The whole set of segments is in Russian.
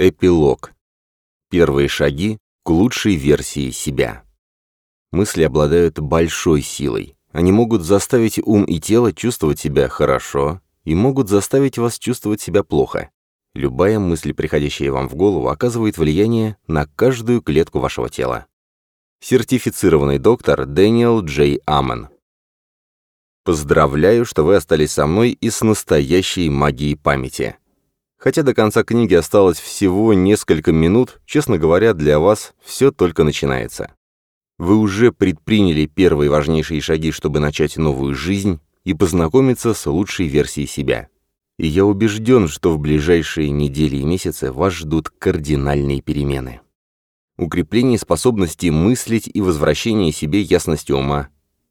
Эпилог. Первые шаги к лучшей версии себя. Мысли обладают большой силой. Они могут заставить ум и тело чувствовать себя хорошо и могут заставить вас чувствовать себя плохо. Любая мысль, приходящая вам в голову, оказывает влияние на каждую клетку вашего тела. Сертифицированный доктор Дэниел Джей Амон. Поздравляю, что вы остались со мной и с настоящей магией памяти. Хотя до конца книги осталось всего несколько минут, честно говоря, для вас все только начинается. Вы уже предприняли первые важнейшие шаги, чтобы начать новую жизнь и познакомиться с лучшей версией себя. И я убежден, что в ближайшие недели и месяцы вас ждут кардинальные перемены. Укрепление способности мыслить и возвращение себе ясности ума,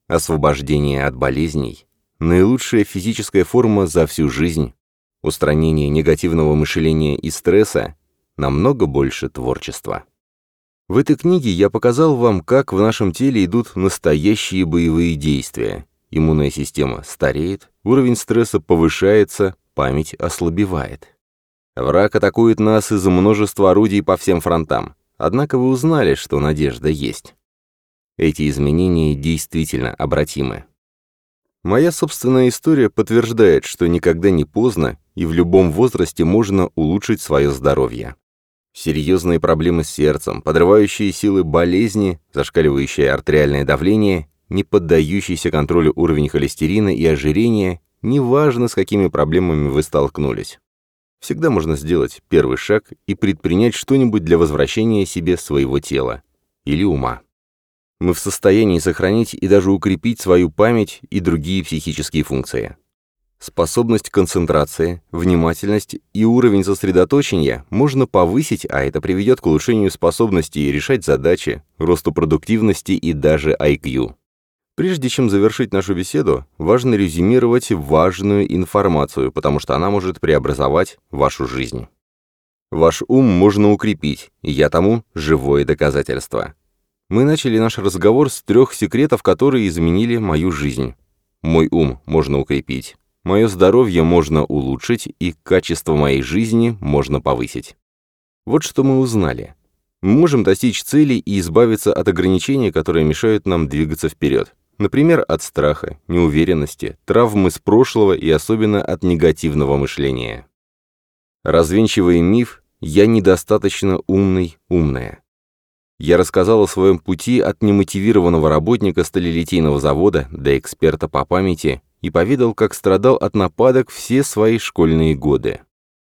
освобождение от болезней, наилучшая физическая форма за всю жизнь, устранение негативного мышления и стресса, намного больше творчества. В этой книге я показал вам, как в нашем теле идут настоящие боевые действия. Иммунная система стареет, уровень стресса повышается, память ослабевает. Враг атакует нас из множества орудий по всем фронтам. Однако вы узнали, что надежда есть. Эти изменения действительно обратимы. Моя собственная история подтверждает, что никогда не поздно и в любом возрасте можно улучшить свое здоровье. Серьезные проблемы с сердцем, подрывающие силы болезни, зашкаливающее артериальное давление, не поддающийся контролю уровень холестерина и ожирения, неважно, с какими проблемами вы столкнулись. Всегда можно сделать первый шаг и предпринять что-нибудь для возвращения себе своего тела или ума. Мы в состоянии сохранить и даже укрепить свою память и другие психические функции. Способность концентрации, внимательность и уровень сосредоточения можно повысить, а это приведет к улучшению способности решать задачи, росту продуктивности и даже IQ. Прежде чем завершить нашу беседу, важно резюмировать важную информацию, потому что она может преобразовать вашу жизнь. Ваш ум можно укрепить, и я тому живое доказательство. Мы начали наш разговор с трех секретов, которые изменили мою жизнь. Мой ум можно укрепить, мое здоровье можно улучшить и качество моей жизни можно повысить. Вот что мы узнали. Мы можем достичь целей и избавиться от ограничений, которые мешают нам двигаться вперед. Например, от страха, неуверенности, травмы с прошлого и особенно от негативного мышления. Развенчивая миф «я недостаточно умный, умная». Я рассказал о своем пути от немотивированного работника сталелитейного завода до эксперта по памяти и поведал, как страдал от нападок все свои школьные годы.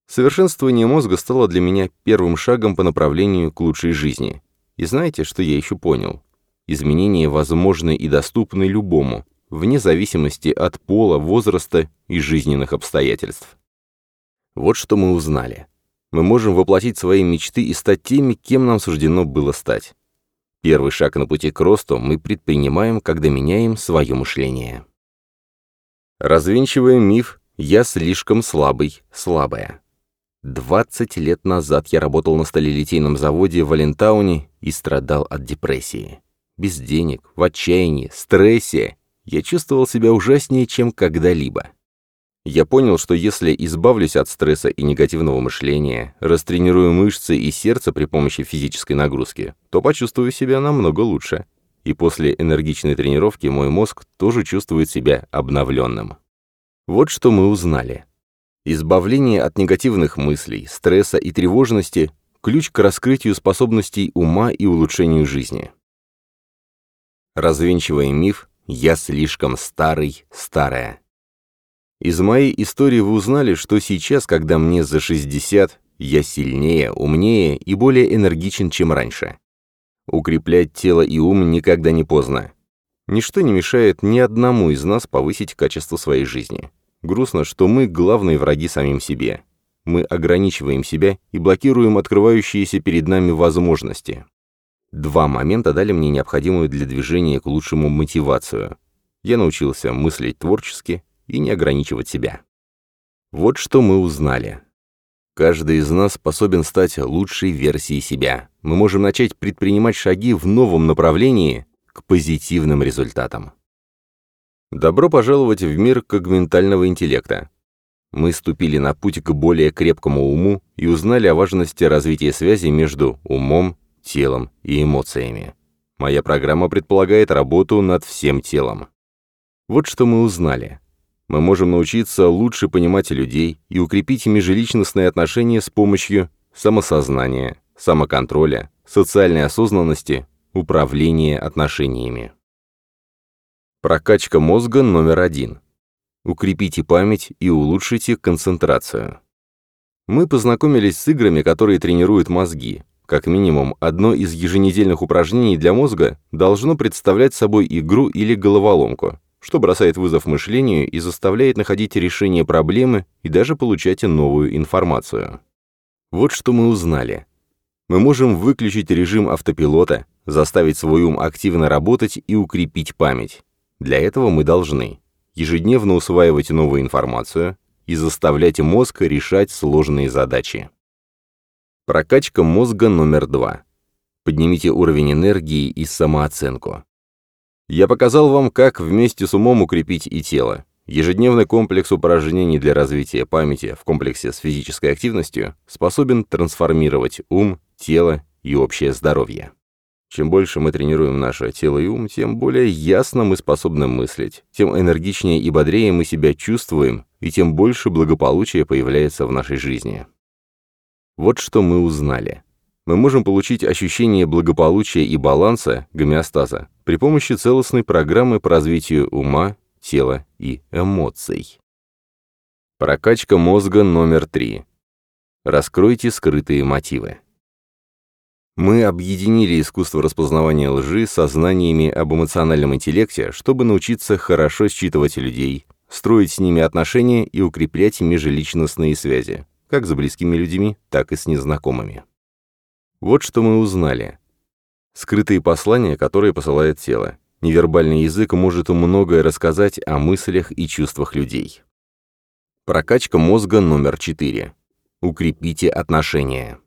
Совершенствование мозга стало для меня первым шагом по направлению к лучшей жизни. И знаете, что я еще понял? Изменения возможны и доступны любому, вне зависимости от пола, возраста и жизненных обстоятельств. Вот что мы узнали. Мы можем воплотить свои мечты и стать теми, кем нам суждено было стать. Первый шаг на пути к росту мы предпринимаем, когда меняем свое мышление. Развенчивая миф «я слишком слабый, слабая». 20 лет назад я работал на сталелитейном заводе в Валентауне и страдал от депрессии. Без денег, в отчаянии, стрессе я чувствовал себя ужаснее, чем когда-либо. Я понял, что если избавлюсь от стресса и негативного мышления, растренирую мышцы и сердце при помощи физической нагрузки, то почувствую себя намного лучше и после энергичной тренировки мой мозг тоже чувствует себя обновленным. Вот что мы узнали. Избавление от негативных мыслей, стресса и тревожности – ключ к раскрытию способностей ума и улучшению жизни. Развенчивая миф «я слишком старый, старая». Из моей истории вы узнали, что сейчас, когда мне за 60, я сильнее, умнее и более энергичен, чем раньше. Укреплять тело и ум никогда не поздно. Ничто не мешает ни одному из нас повысить качество своей жизни. Грустно, что мы главные враги самим себе. Мы ограничиваем себя и блокируем открывающиеся перед нами возможности. Два момента дали мне необходимую для движения к лучшему мотивацию. Я научился мыслить творчески и не ограничивать себя. Вот что мы узнали. Каждый из нас способен стать лучшей версией себя. Мы можем начать предпринимать шаги в новом направлении к позитивным результатам. Добро пожаловать в мир когментального интеллекта. мы ступили на путь к более крепкому уму и узнали о важности развития связи между умом, телом и эмоциями. Моя программа предполагает работу над всем телом. Вот что мы узнали. Мы можем научиться лучше понимать людей и укрепить межличностные отношения с помощью самосознания, самоконтроля, социальной осознанности, управления отношениями. Прокачка мозга номер один. Укрепите память и улучшите концентрацию. Мы познакомились с играми, которые тренируют мозги. Как минимум, одно из еженедельных упражнений для мозга должно представлять собой игру или головоломку, что бросает вызов мышлению и заставляет находить решение проблемы и даже получать новую информацию. Вот что мы узнали. Мы можем выключить режим автопилота, заставить свой ум активно работать и укрепить память. Для этого мы должны ежедневно усваивать новую информацию и заставлять мозг решать сложные задачи. Прокачка мозга номер два. Поднимите уровень энергии и самооценку. Я показал вам, как вместе с умом укрепить и тело. Ежедневный комплекс упражнений для развития памяти в комплексе с физической активностью способен трансформировать ум, тело и общее здоровье. Чем больше мы тренируем наше тело и ум, тем более ясно мы способны мыслить, тем энергичнее и бодрее мы себя чувствуем, и тем больше благополучия появляется в нашей жизни. Вот что мы узнали мы можем получить ощущение благополучия и баланса, гомеостаза, при помощи целостной программы по развитию ума, тела и эмоций. Прокачка мозга номер три. Раскройте скрытые мотивы. Мы объединили искусство распознавания лжи со знаниями об эмоциональном интеллекте, чтобы научиться хорошо считывать людей, строить с ними отношения и укреплять межличностные связи, как с близкими людьми, так и с незнакомыми. Вот что мы узнали. Скрытые послания, которые посылает тело. Невербальный язык может многое рассказать о мыслях и чувствах людей. Прокачка мозга номер 4. Укрепите отношения.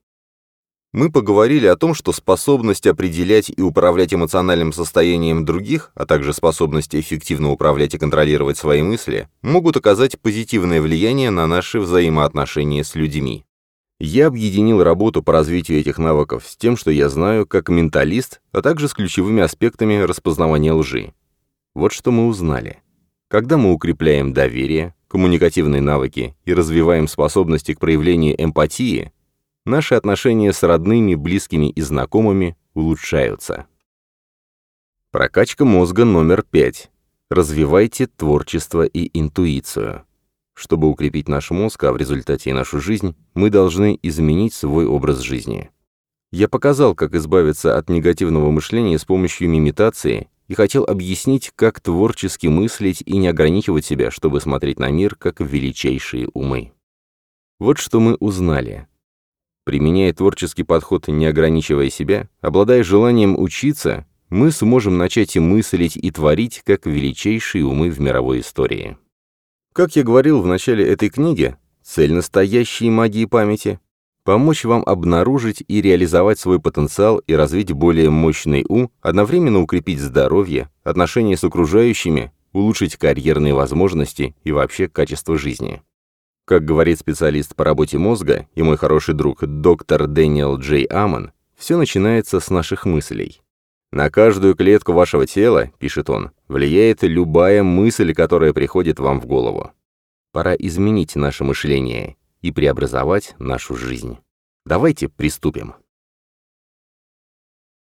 Мы поговорили о том, что способность определять и управлять эмоциональным состоянием других, а также способность эффективно управлять и контролировать свои мысли, могут оказать позитивное влияние на наши взаимоотношения с людьми. Я объединил работу по развитию этих навыков с тем, что я знаю как менталист, а также с ключевыми аспектами распознавания лжи. Вот что мы узнали. Когда мы укрепляем доверие, коммуникативные навыки и развиваем способности к проявлению эмпатии, наши отношения с родными, близкими и знакомыми улучшаются. Прокачка мозга номер пять. Развивайте творчество и интуицию. Чтобы укрепить наш мозг, а в результате и нашу жизнь, мы должны изменить свой образ жизни. Я показал, как избавиться от негативного мышления с помощью мимитации и хотел объяснить, как творчески мыслить и не ограничивать себя, чтобы смотреть на мир как величайшие умы. Вот что мы узнали. Применяя творческий подход, не ограничивая себя, обладая желанием учиться, мы сможем начать и мыслить, и творить, как величайшие умы в мировой истории. Как я говорил в начале этой книги, цель настоящей магии памяти – помочь вам обнаружить и реализовать свой потенциал и развить более мощный ум, одновременно укрепить здоровье, отношения с окружающими, улучшить карьерные возможности и вообще качество жизни. Как говорит специалист по работе мозга и мой хороший друг доктор Дэниел Джей Амон, все начинается с наших мыслей. На каждую клетку вашего тела, пишет он, влияет любая мысль, которая приходит вам в голову. Пора изменить наше мышление и преобразовать нашу жизнь. Давайте приступим.